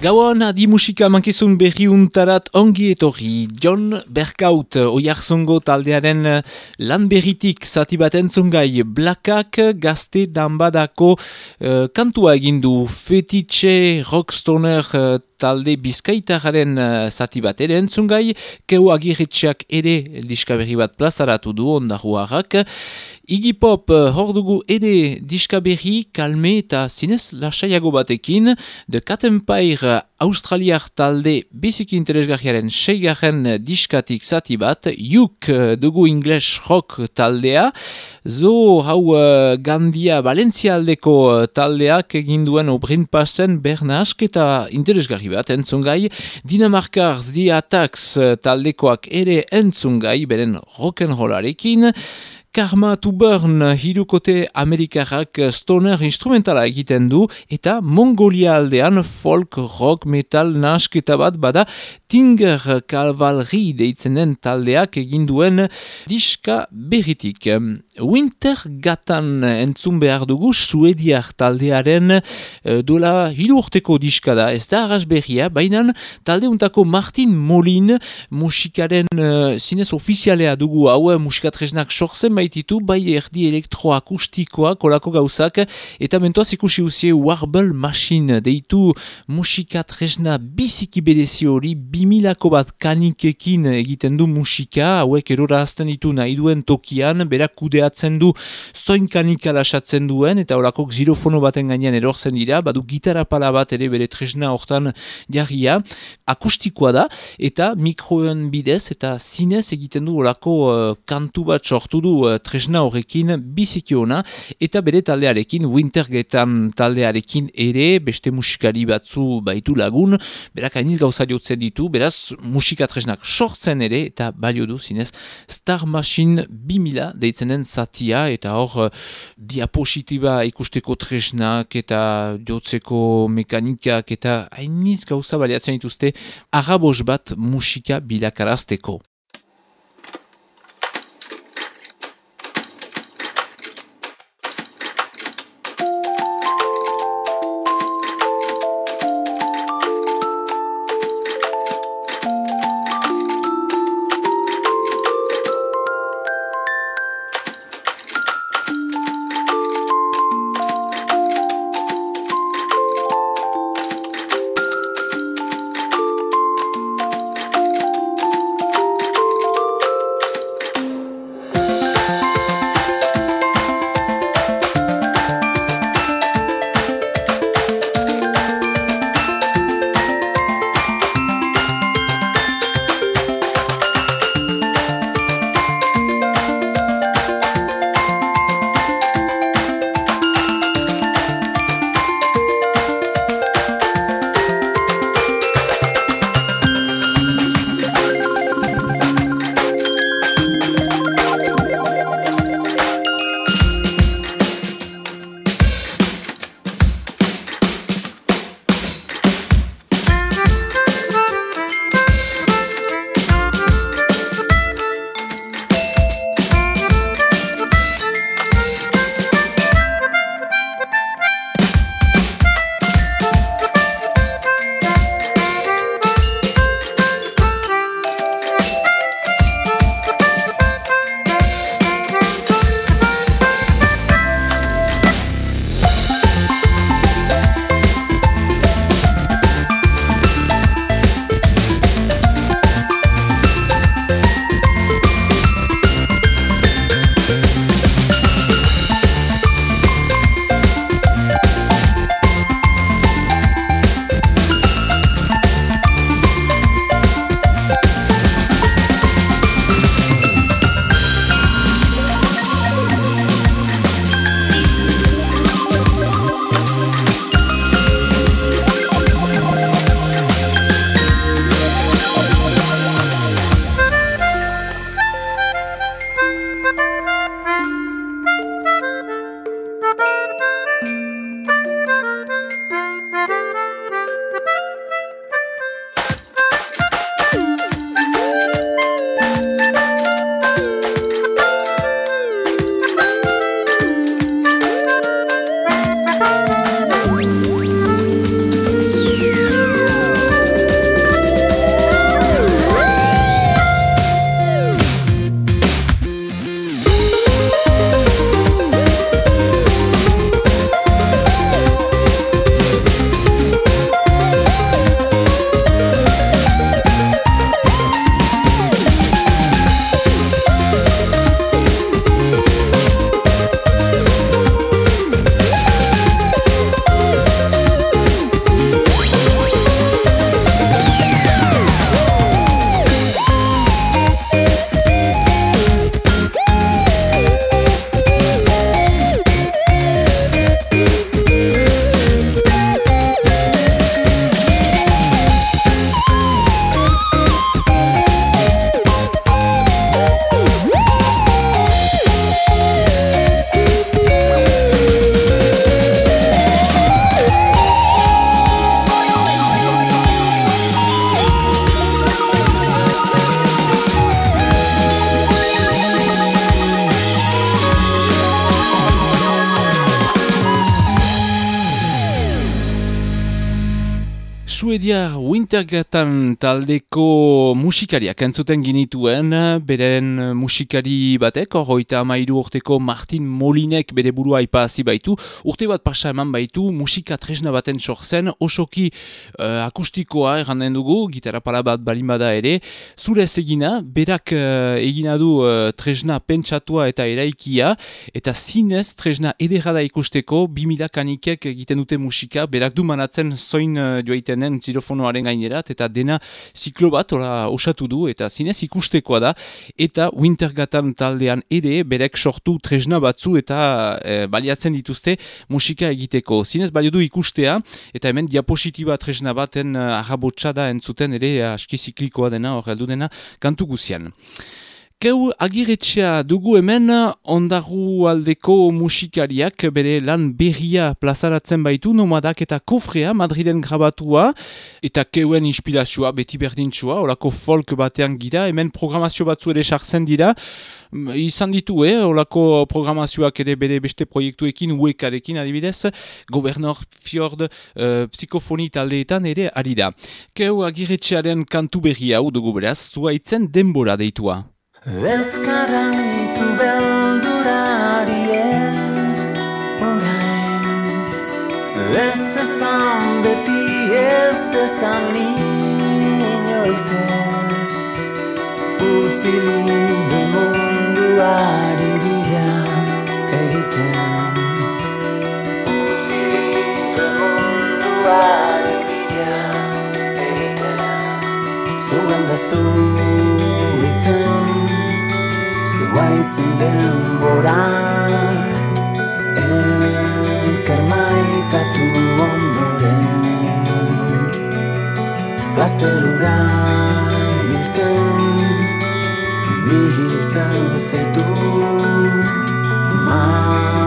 Gauan adi musika mankizun berri untarat ongi etorri. John Berkaut, oiarzongo taldearen eh, lan berritik zati bat entzungai blakak gazte danbadako uh, kantua egindu fetitxe rockstoner uh, talde bizkaitararen uh, zati bat ere entzungai, keu agiretxeak ere diska berri bat plazaratu du ondaruarrak. Iggy Pop uh, hor dugu ere diska berri kalme eta zinez lasaiago batekin, The Cat Empire australiar talde biziki interesgarriaren seigarren diskatik zati bat, Juk uh, dugu English rock taldea, zo hau uh, Gandia Valencia aldeko uh, taldeak egin duen obrin pasen bernask eta interesgarri bat entzungai, Dinamarkar The Attacks taldekoak ere entzungai, beren rock'n'rollarekin, Karma to Burn hirukote amerikarrak stoner instrumentala egiten du eta Mongolia aldean folk, rock, metal, nasketa bat bada Tinger Cavalry deitzenen taldeak egin duen diska berritik. Winter Gatan entzun behar dugu suediar taldearen uh, dola hiru urteko diska da, ez da arras berria, baina taldeuntako Martin Molin musikaren uh, zinez ofizialea dugu. Hau musikatresnak sortzen baititu, bai erdi elektroakustikoa kolako gauzak, eta mentoaz ikusi usie Warble Machine deitu musikatresna biziki bedezi hori, bimilako bat kanikekin egiten du musika, hauek erora azten ditu nahi duen tokian, berak kudeatzen du zoin kanika lasatzen duen, eta horako xilofono baten gainean erortzen dira, badu gitarra pala bat ere bere tresna hortan jarria, akustikoa da, eta mikroen bidez, eta zinez egiten du horako uh, kantu bat sortu du uh, tresna horrekin biziki ona, eta bere taldearekin, Wintergetan taldearekin ere, beste musikari batzu baitu lagun, berak hainiz gauza jotzen ditu, beraz musika tresnak sortzen ere, eta balio du zinez Star Machine 2000 deitzenen zatia, eta hor uh, diapositiba ikusteko tresnak, eta jotzeko mekanikak, eta hainiz gauza baliatzen dituzte, arabos bat musika bilakarazteko. Suediar Wintergatan taldeko musikariak entzuten ginituen, beren musikari batek, horroita amairu urteko Martin Molinek bere burua ipazi baitu, urte bat pasa eman baitu, musika tresna baten sortzen, osoki uh, akustikoa erranden dugu, gitarra pala bat balin bada ere, zure egina, berak uh, egina du uh, tresna pentsatua eta eraikia, eta zinez tresna ederada ikusteko, 2000 kanikek egiten dute musika, berak du manatzen zoin uh, joaiten den zirofonoaren gainerat, eta dena ziklo bat osatu du, eta zinez ikustekoa da, eta Wintergatan taldean ere, berek sortu tresna batzu eta e, baliatzen dituzte musika egiteko. Zinez balio du ikustea, eta hemen diapositiba tresna baten uh, da entzuten ere aski ziklikoa dena, hor dena, kantu guzian. Keu agiretxea dugu hemen ondaru aldeko musikariak bere lan berria plazaratzen baitu nomadak eta kofrea Madriden grabatua eta keuen inspirazioa beti berdintxua, olako folk batean gira, hemen programazio batzu ere sartzen dira, izan ditu, eh, olako programazioak ere bere beste proiektuekin uekarekin adibidez, Gobernor Fjord uh, psikofoni taldeetan ere ari da. Keu agiretxearen kantu berria hau dugu beraz, zuaitzen denbora deitua. Ezkaraitu beldurari ez orain. Ez esan beti ez esan inoiz ez. Utzi libre munduari bila egiten. Utzi libre munduari bila egiten. Zugan da zuitzen Zuaitzen denbora Elkar maitatu ondoren Plazerura biltzen Nihiltzen zeitu Malkoak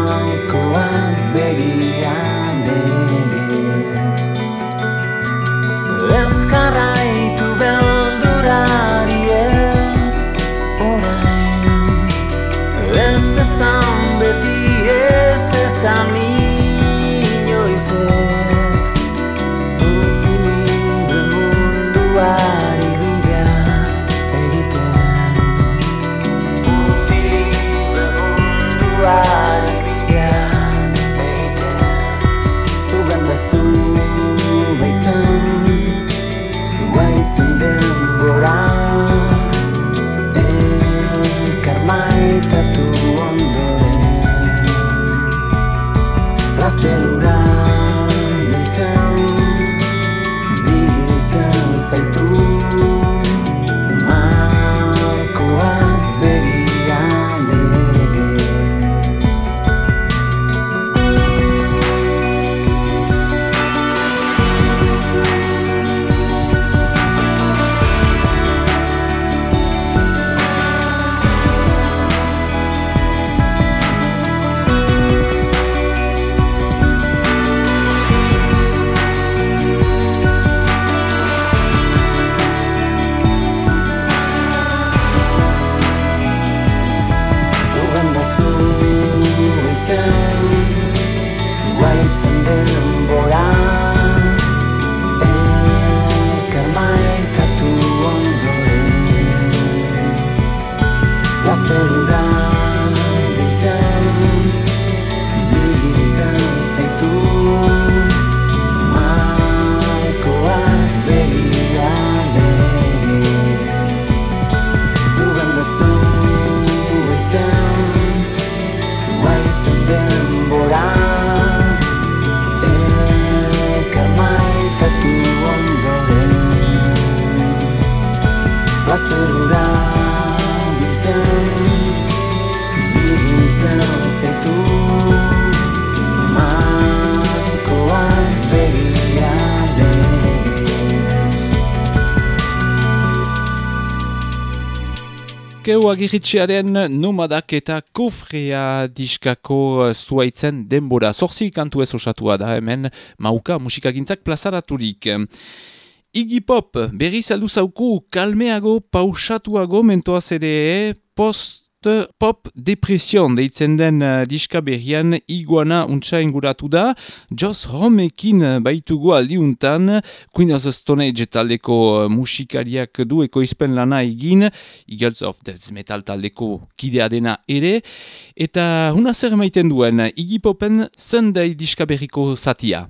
Keu agiritxearen nomadak eta kofrea diskako uh, zuaitzen denbora. Zorzi kantu ez osatua da hemen mauka musikagintzak plazaraturik. Iggy Pop, berri saldu zauku, kalmeago, pausatuago mentoaz ere, post Not Pop Depression. Deitzen den uh, diska berrian iguana untsa inguratu da. Joss Homekin baitugu aldiuntan, Queen of the Stone Age taldeko uh, musikariak du ekoizpen lana egin, Eagles of Death Metal taldeko kidea dena ere, eta huna zer maiten duen? Iggy Popen Sunday diska berriko zatia.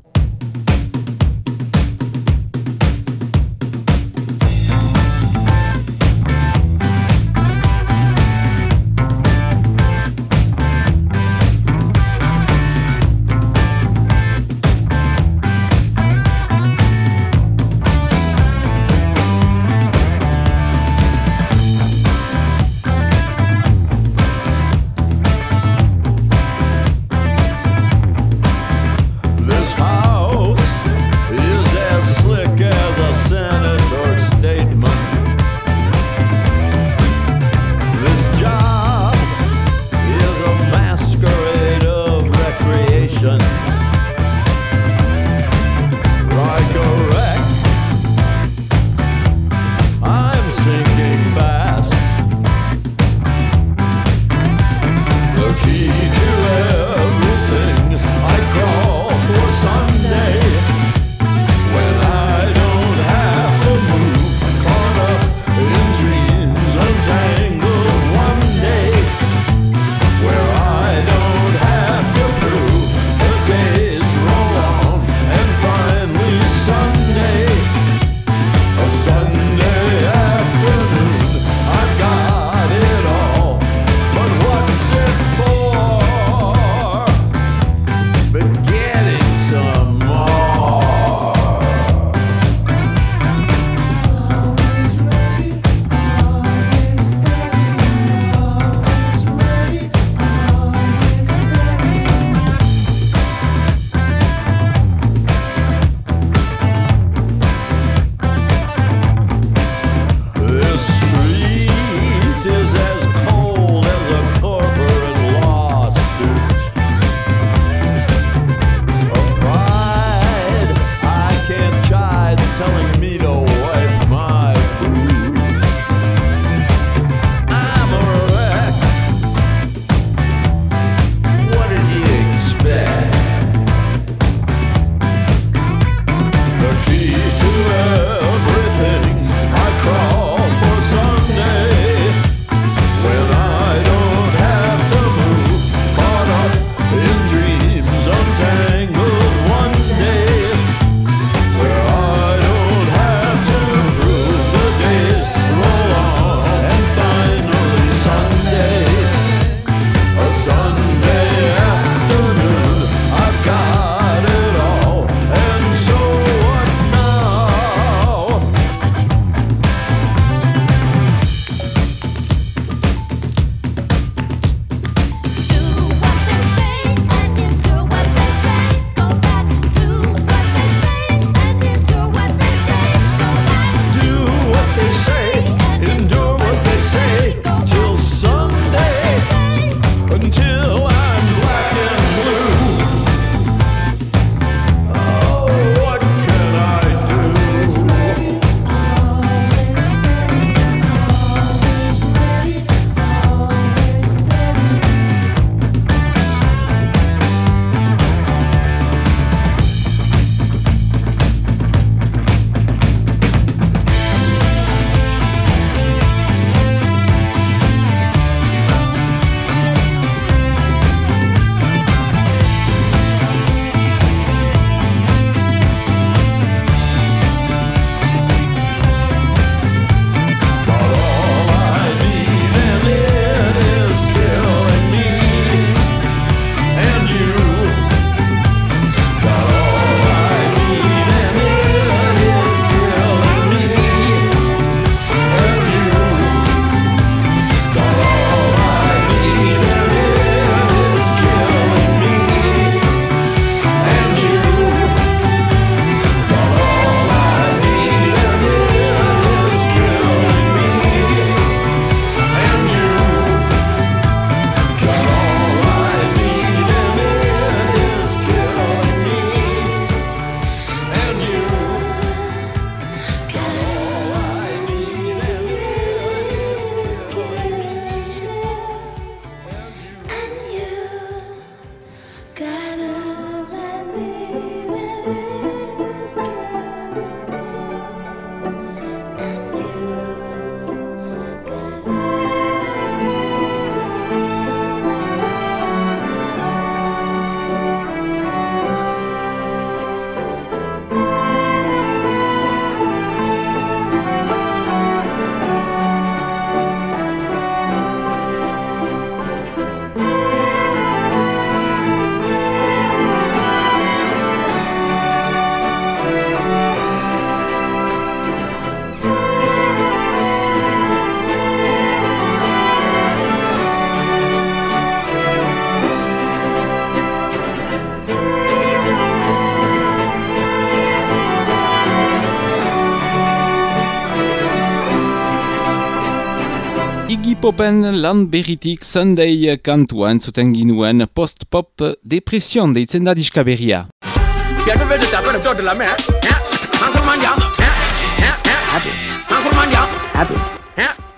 Popen lan berritik Sunday kantua entzuten ginuen post-pop depresion deitzen da diska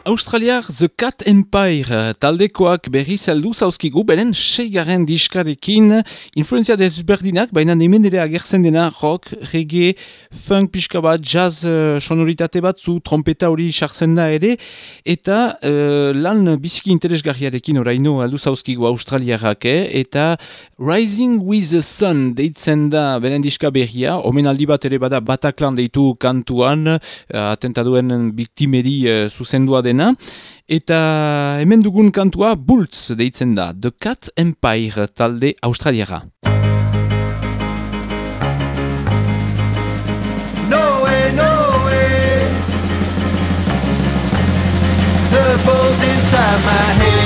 Australiar The Cat Empire. Taldekoak berri zeldu zauzkigu beren seigarren diskarekin. Influenzia dezberdinak, baina hemen ere agertzen dena rock, reggae, funk pixka bat, jazz uh, sonoritate batzu, trompeta hori sartzen da ere, eta uh, lan biziki interesgarriarekin oraino aldu zauzkigu australiarrak, eh? eta Rising with the Sun deitzen da beren diska berria, omenaldi bat ere bada Bataklan deitu kantuan, uh, atentaduen biktimeri uh, zuzendua den dena, eta hemen dugun kantua Bultz deitzen da, The Cat Empire talde australiara. No way, no way. The ball's inside my head.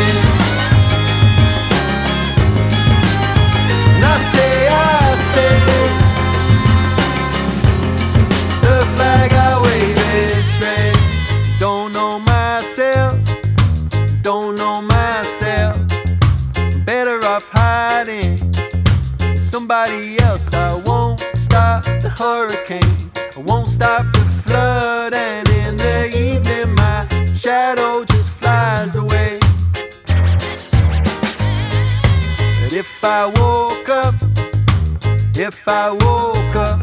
Myself. Better off hiding somebody else. I won't stop the hurricane. I won't stop the flood. And in the evening, my shadow just flies away. But if I woke up, if I woke up,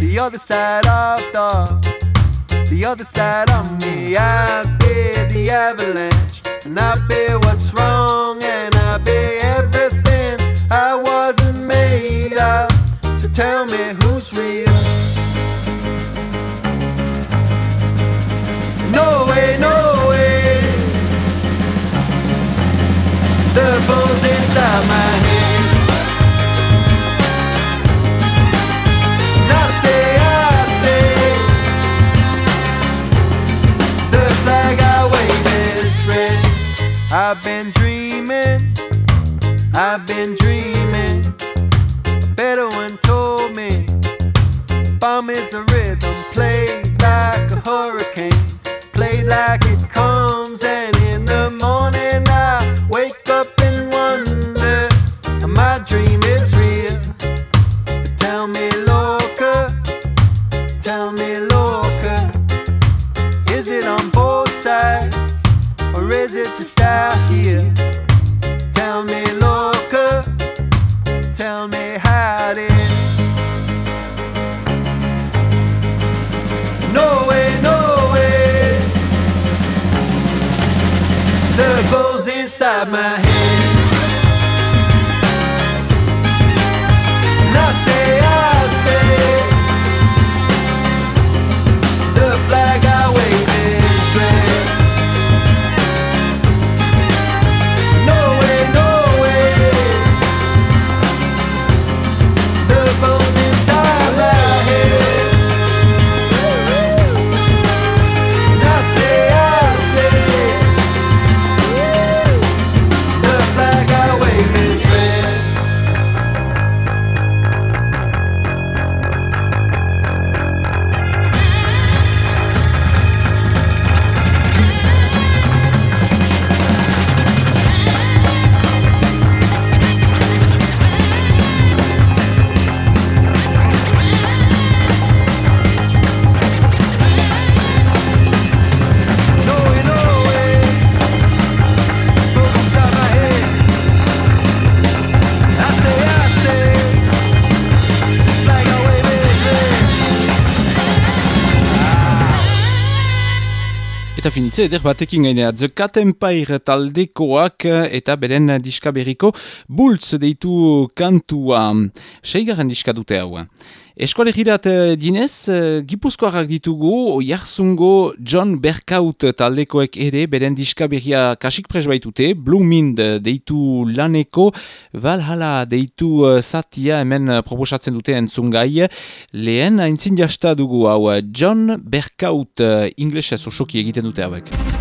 the other side of the, the other side of me, I'd be the avalanche. And I'd be what's wrong, and I'd be everything I wasn't made of. So tell me who's real. No way, no way. The bones inside my head. Like it. Comes, my eder batekin gainera, The Cat Empire taldekoak eh, eta beren diska berriko Bultz deitu kantua. Seigarren diska dute hau. Eskolegirat eh, dinez, eh, gipuzkoarrak ditugu, oiarzungo John Berkaut taldekoek ere, beren diska berria kasik pres baitute, Blue Mind deitu laneko, Valhalla deitu eh, satia hemen proposatzen dute entzungai, lehen aintzin jasta dugu hau, John Berkaut uh, inglesez osoki egiten dute hauek.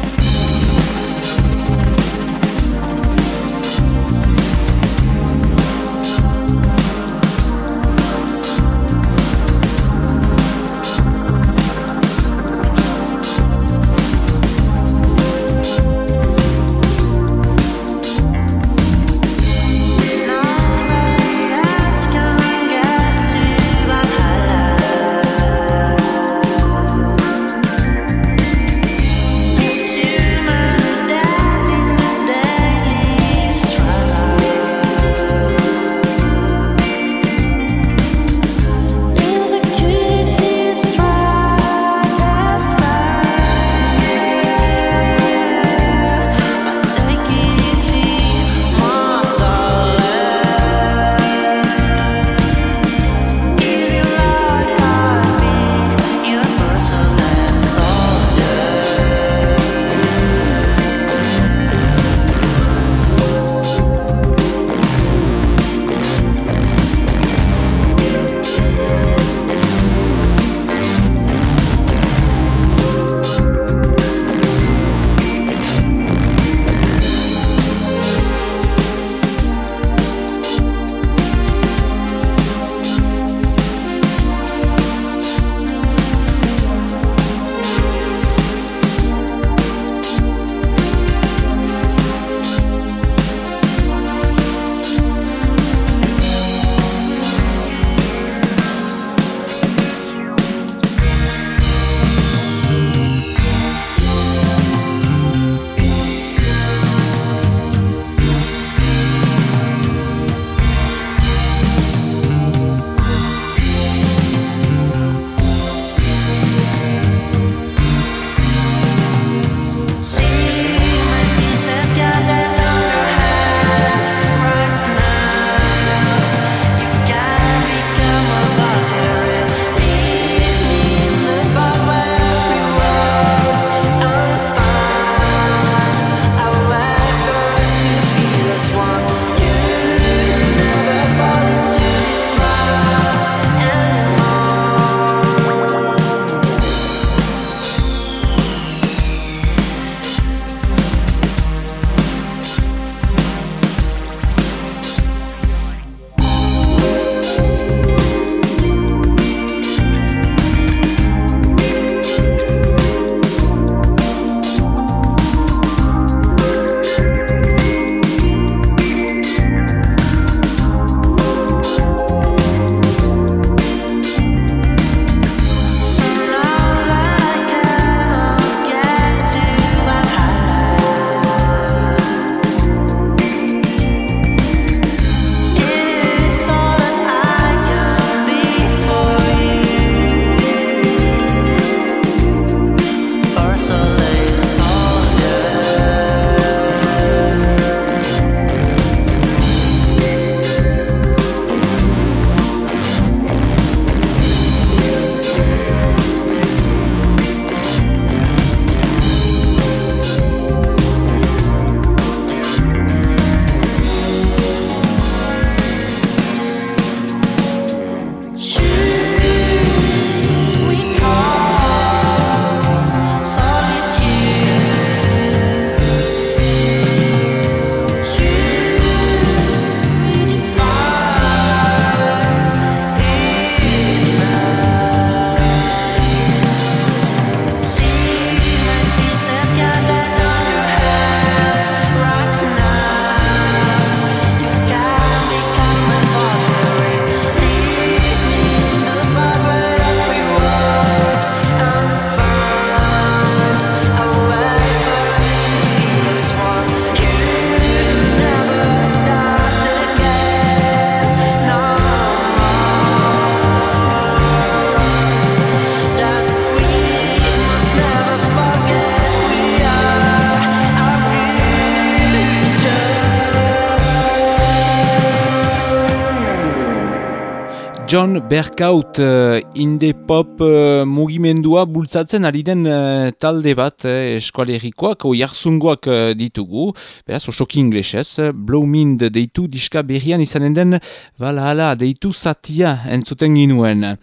John Berkaut uh, indie pop uh, mugimendua bultzatzen ari den uh, talde bat uh, eskualerikoak o jarzungoak uh, ditugu, beraz osoki inglesez, uh, Blowmind deitu diska berrian izanen den, bala hala, deitu satia entzuten ginuen.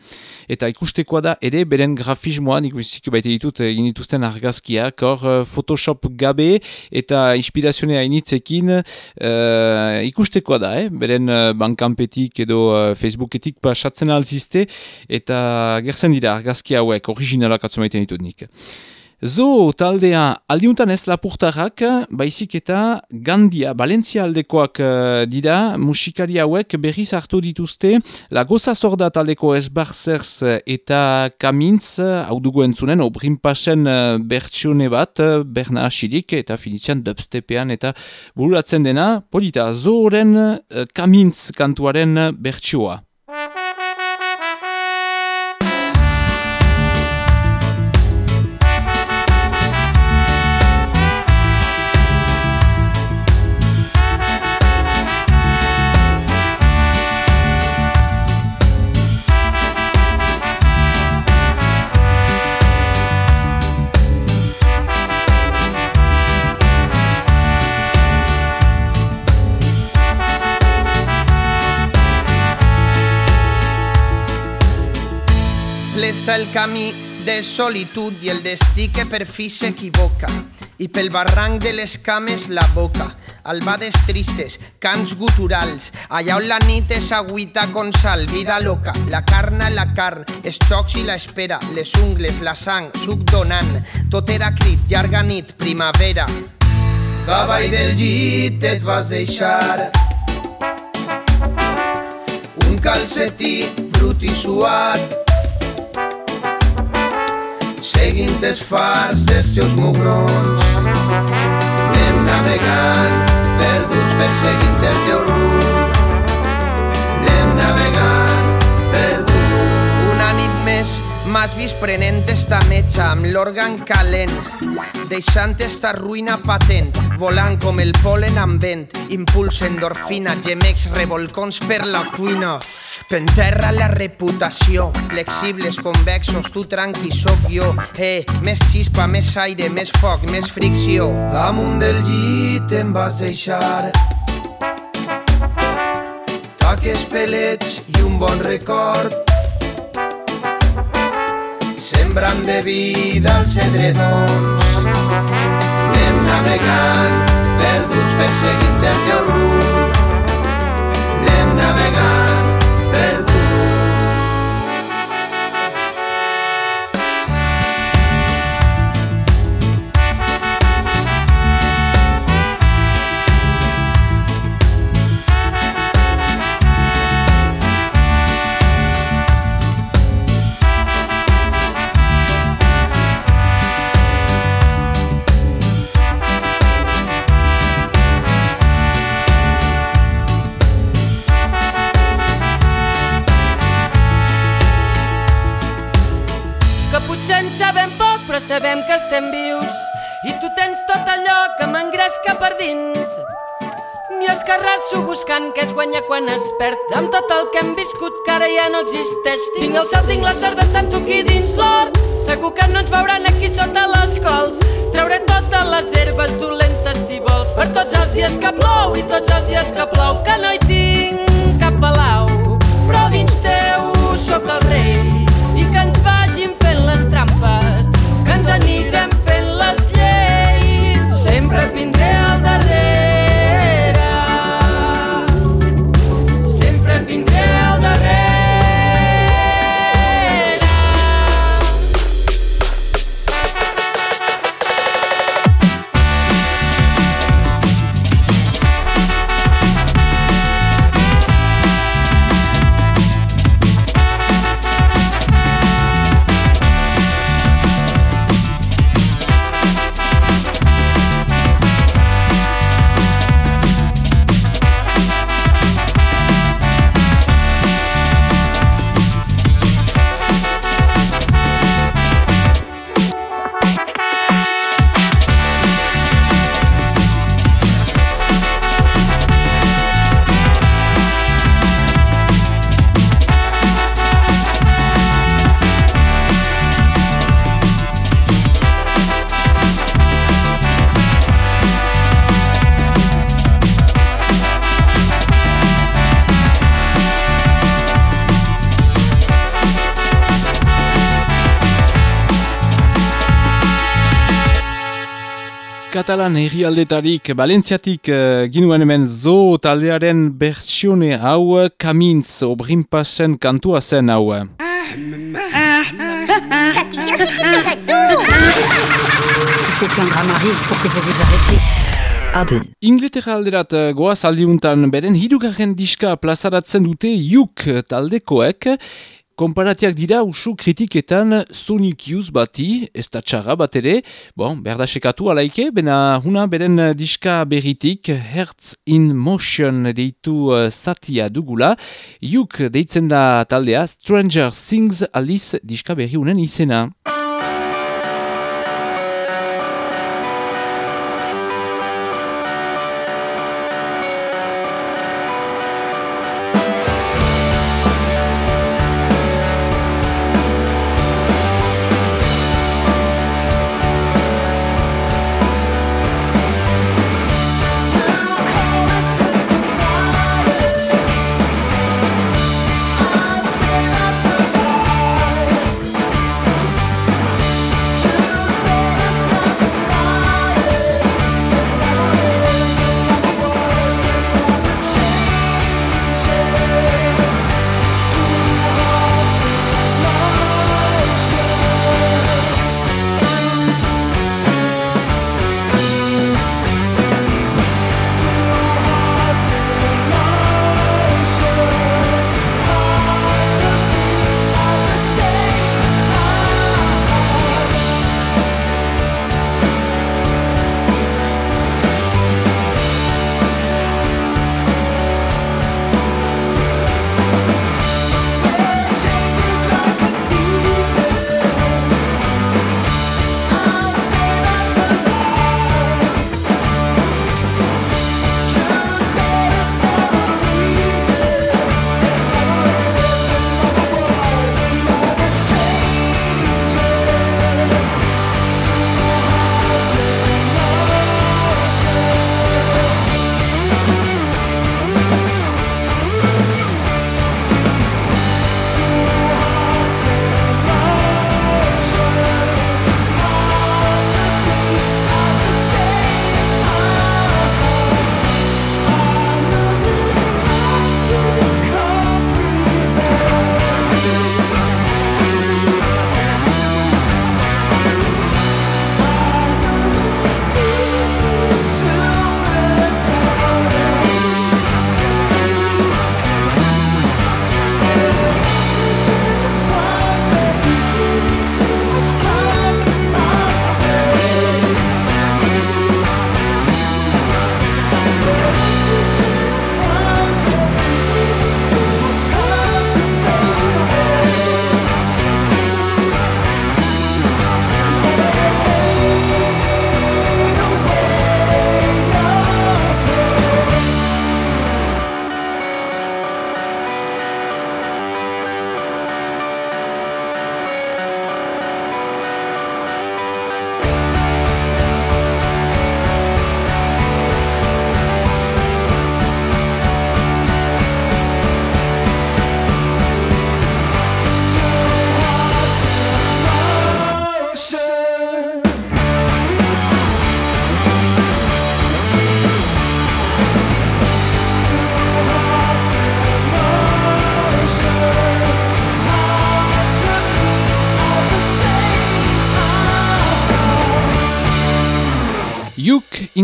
Eta ikustekoa da ere beren grafismoa, nik biziki baite ditut egin dituzten argazkiak, hor uh, Photoshop gabe eta inspirazionea initzekin uh, ikustekoa da, eh? beren uh, bankampetik edo uh, Facebooketik pa pasatzen alzizte eta gertzen dira argazki hauek originalak atzumaiten ditut nik. Zo taldea aldiuntan ez lapurtarrak, baizik eta Gandia, Balentzia aldekoak uh, dira, musikari hauek berriz hartu dituzte, la goza zorda taldeko esbarzerz eta kamintz, hau dugu entzunen, obrin pasen uh, bertsione bat, uh, berna asirik eta finitzean dubstepean eta bururatzen dena, polita, zoren uh, kamintz kantuaren bertsioa. Està el camí de solitud i el destí que per fi s'equivoca. I pel barranc de les cames la boca, albades tristes, cants guturals, allà on la nit és agüita con sal, vida loca, la carna, la carn, els xocs i l'espera, les ungles, la sang, suc donant, tot era crit, llarga nit, primavera. Cavall del llit et vas deixar. Un calcetí brut i suat seguint els fars dels teus mugrons. Anem navegant, perduts perseguint el teu rumb. M'has vist prenent esta metxa amb l'òrgan calent, deixant esta ruïna patent, volant com el polen amb vent, impuls endorfina, gemecs revolcons per la cuina. T'enterra la reputació, flexibles, convexos, tu tranqui, sóc jo. Eh, més xispa, més aire, més foc, més fricció. Damunt del llit em vas deixar taques pelets i un bon record. Sembrant de vida els edredons. Anem navegant, perduts perseguint el teu rumb. Anem navegant, Katalan herrialdetarik, Valentziatik uh, ginuen hemen zo taldearen bertsione hau Kamintz obrimpasen kantua zen hau. Il faut qu'un drame arrive pour que vous vous arrêtiez. Adi. Inglaterra alderat uh, goaz aldiuntan beren hirugarren diska plazaratzen dute juk taldekoek, Konparatiak dira usu kritiketan Sonic Youth bati, ez da txarra bat ere, bon, behar da sekatu alaike, bena huna beren diska berritik, Hertz in Motion deitu uh, satia dugula, juk deitzen da taldea, Stranger Things aliz diska berri unen izena.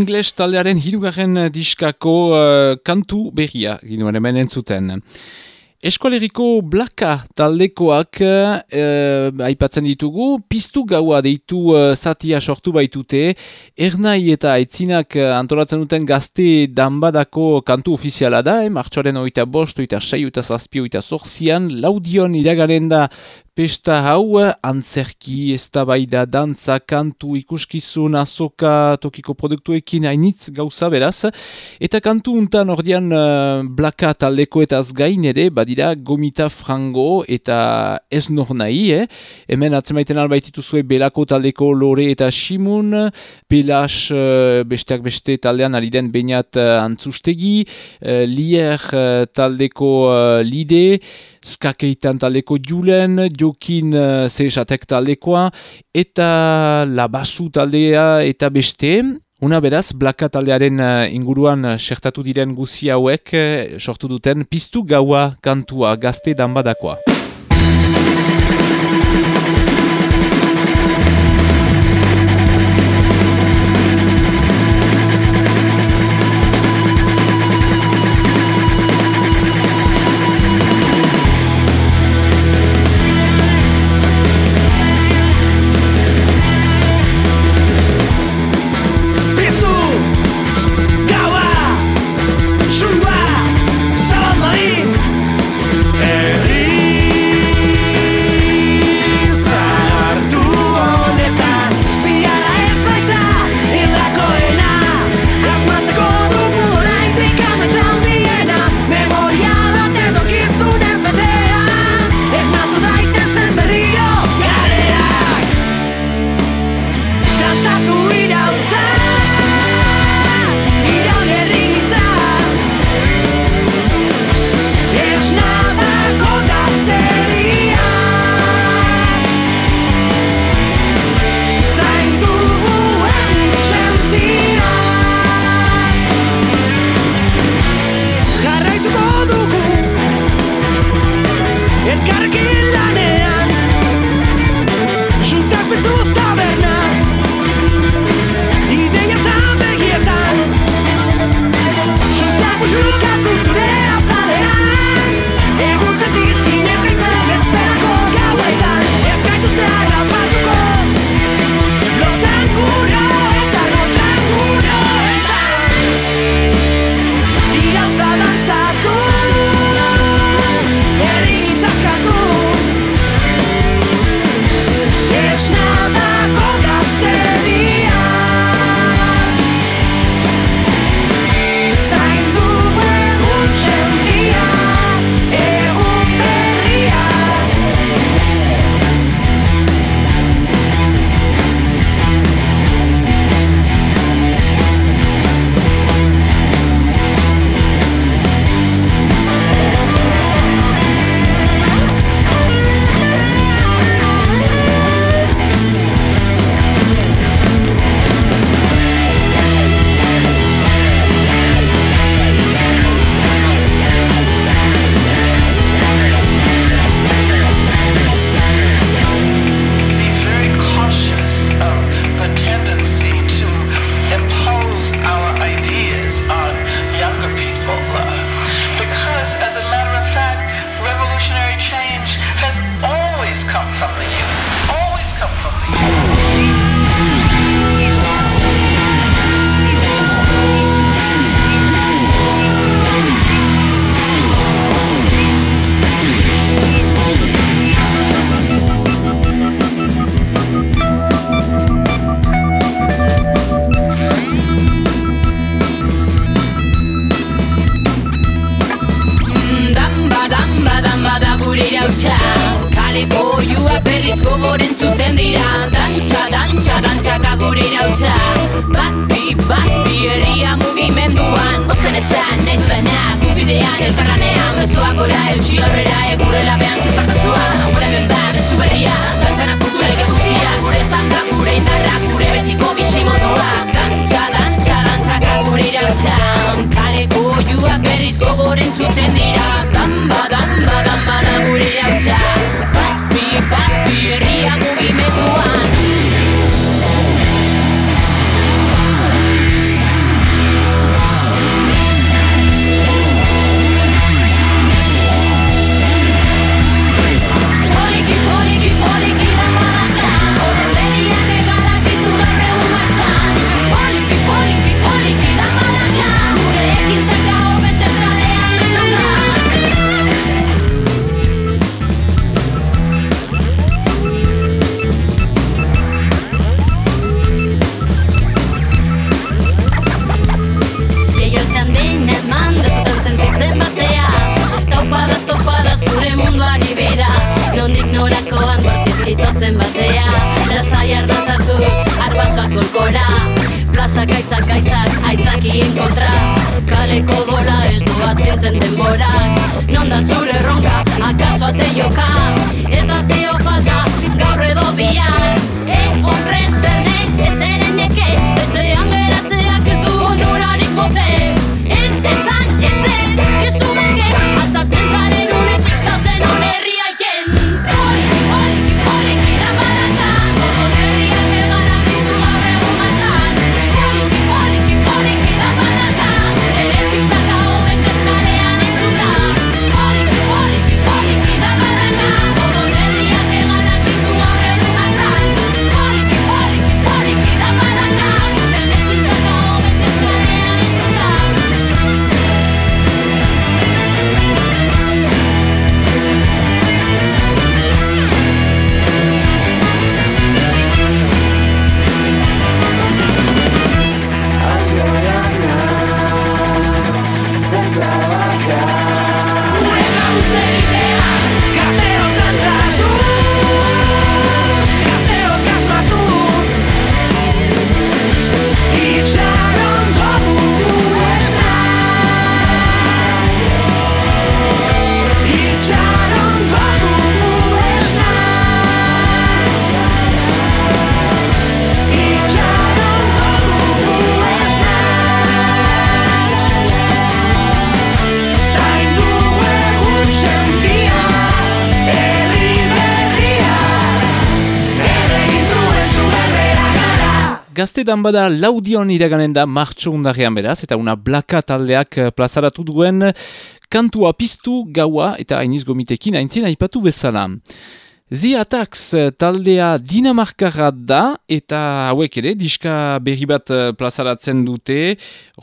Ingles taldearen hirugarren diskako uh, kantu berria, ginoen hemen entzuten. Eskualeriko blaka taldekoak uh, aipatzen ditugu, piztu gaua deitu uh, zatia sortu baitute, ernai eta aitzinak antolatzen duten gazte danbadako kantu ofiziala da, eh? martxoaren oita bost, oita sei, oita zazpi, oita zorzian, laudion iragaren da Pesta hau, antzerki, eztabaida, dantza, kantu, ikuskizun, azoka, tokiko produktuekin hainitz gauza beraz. Eta kantu untan ordean uh, blaka taldeko eta azgain ere, badira gomita frango eta ez nor nahi, eh? Hemen atzemaiten albaititu belako taldeko lore eta simun, pelas uh, besteak beste taldean ari den bainat uh, antzustegi, uh, lier uh, taldeko uh, lide, skakeitan taleko julen, jokin uh, zeresatek talekoa, eta labasu taldea eta beste, Una beraz, blaka taldearen uh, inguruan sertatu diren guzi hauek sortu duten piztu gaua kantua gazte danbadakoa. gaztetan bada laudion iraganen da martxoundarrean beraz, eta una blaka taldeak eh, plazaratu duen kantua piztu gaua eta ainiz gomitekin aintzin aipatu bezala. Ziatax eh, taldea dinamarkarra da eta hauek ere diska berri bat eh, plazaratzen dute.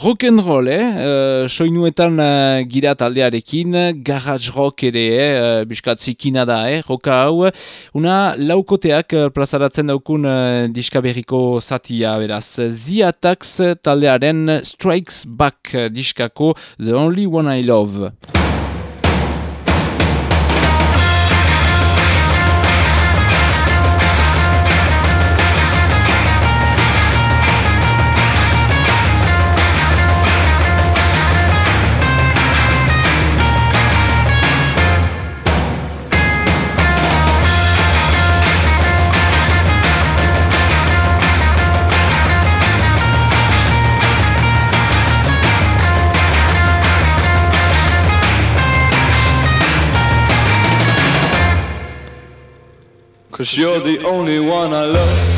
Rock and roll, eh? e, soinuetan gira taldearekin, garage rock ere, e, biskatzikina da, eh? roka hau. Una laukoteak plazaratzen daukun diska berriko zatia, beraz. Ziatax taldearen Strikes Back diskako The Only One I Love. Cause you're the only one I love.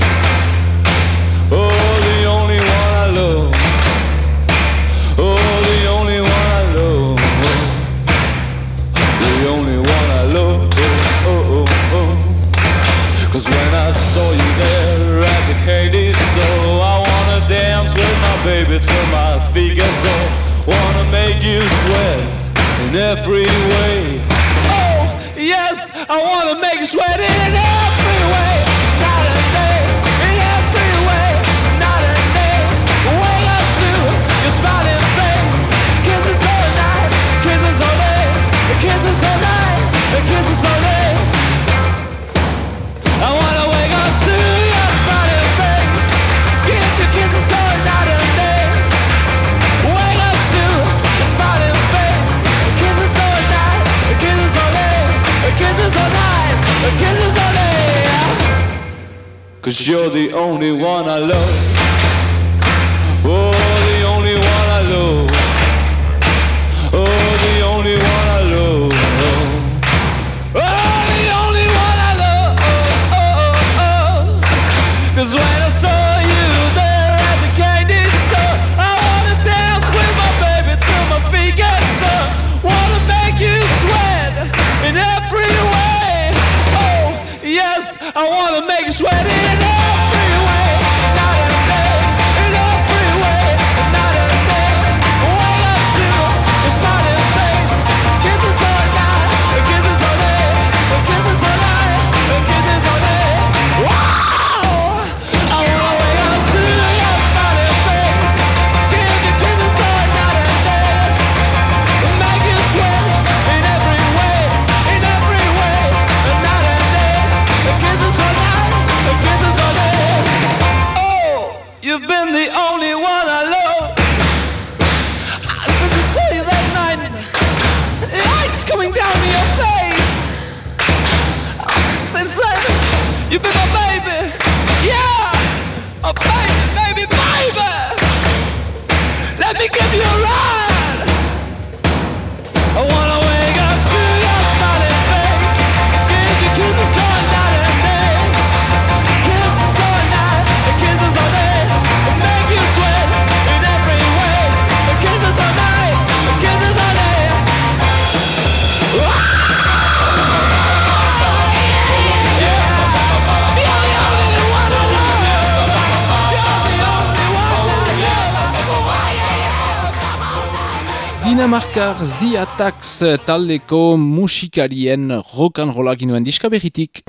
Oscar Ziatax taldeko musikarien rock'n'rolla ginoen diska berritik.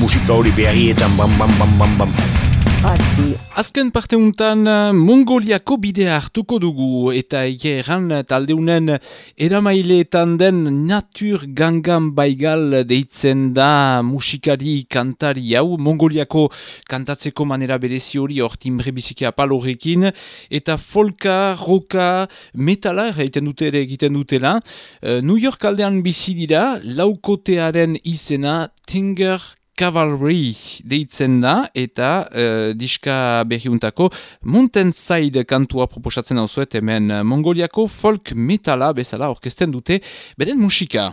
Musika hori berrietan bam bam bam bam bam. Azken parte untan, uh, Mongoliako bidea hartuko dugu eta egeran uh, taldeunen eramaileetan den Natur Gangan Baigal deitzen da musikari kantari hau, Mongoliako kantatzeko manera berezi hori ortin brebizikea palorekin, eta folka, roka, metala egiten dute ere egiten dutela. Uh, New York aldean bizi dira, laukotearen izena Tinger Cavalry deitzen da eta e, diska berriuntako Mountainside kantua proposatzen hau zuet hemen eh, Mongoliako folk metala bezala orkesten dute beren musika.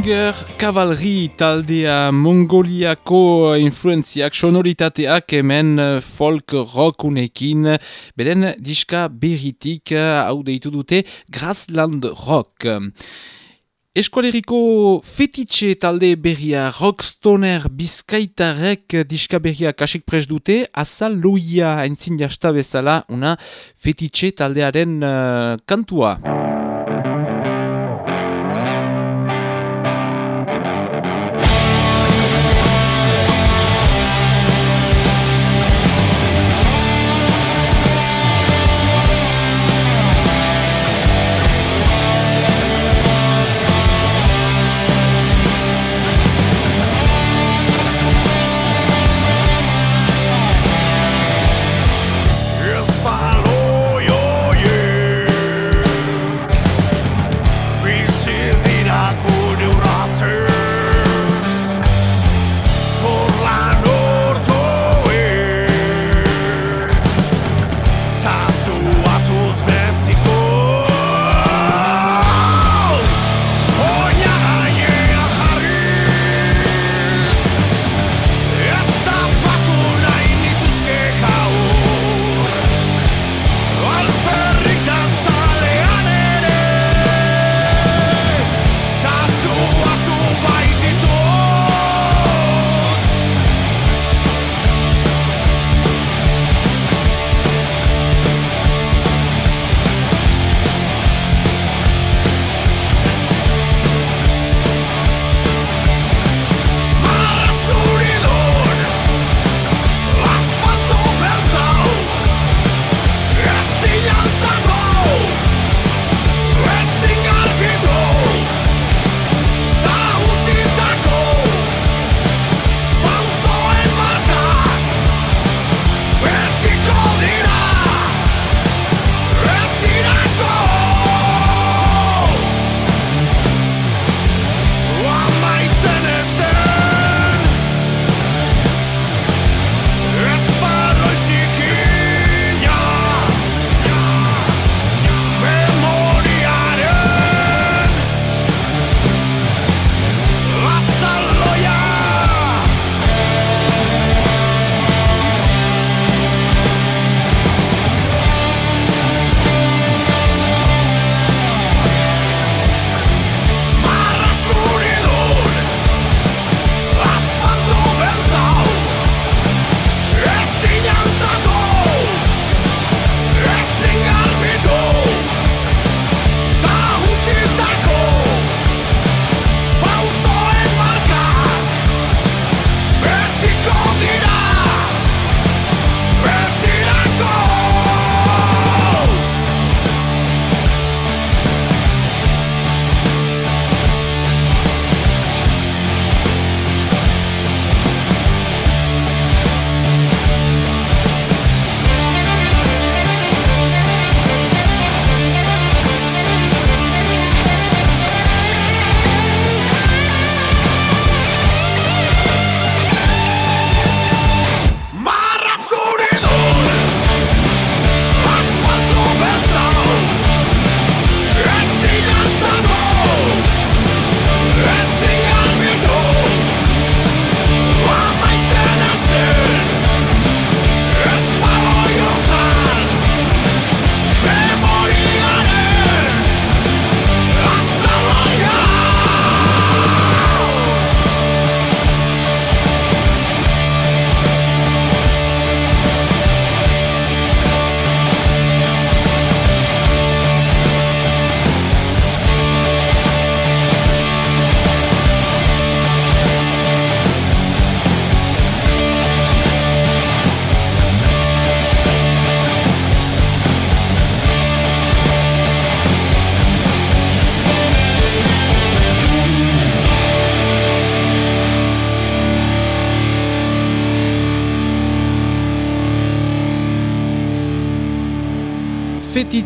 Stenger Cavalry taldea Mongoliako influenziak sonoritateak hemen eh, folk rockunekin beren diska berritik eh, hau deitu dute Grassland Rock. Eskualeriko fetitxe talde berria Rockstoner Bizkaitarek diska berria kasik pres dute azal loia entzin jasta bezala una fetitxe taldearen uh, kantua.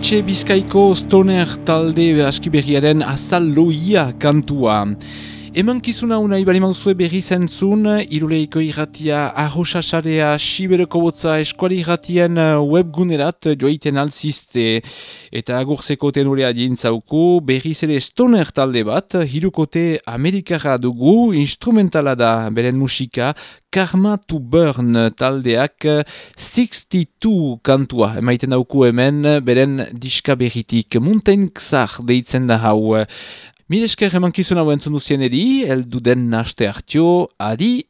Fetitxe Bizkaiko Stoner talde askiberriaren azaloia kantua. Eman kizuna unai bali berri zentzun, iruleiko irratia arrosasarea sibereko botza eskuali irratien uh, webgunerat joiten alzizte. Eta agurzeko tenurea dintzauku, berri zere stoner talde bat, hirukote amerikara dugu, instrumentala da beren musika, Karma to Burn taldeak 62 kantua emaiten dauku hemen beren diska berritik. Mountain Xar deitzen da hau. Mil esker eman kizuna buentzun duzien eri, eldu den naste hartio, adi!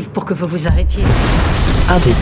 Pour que vous vous arrêtiez. Adi.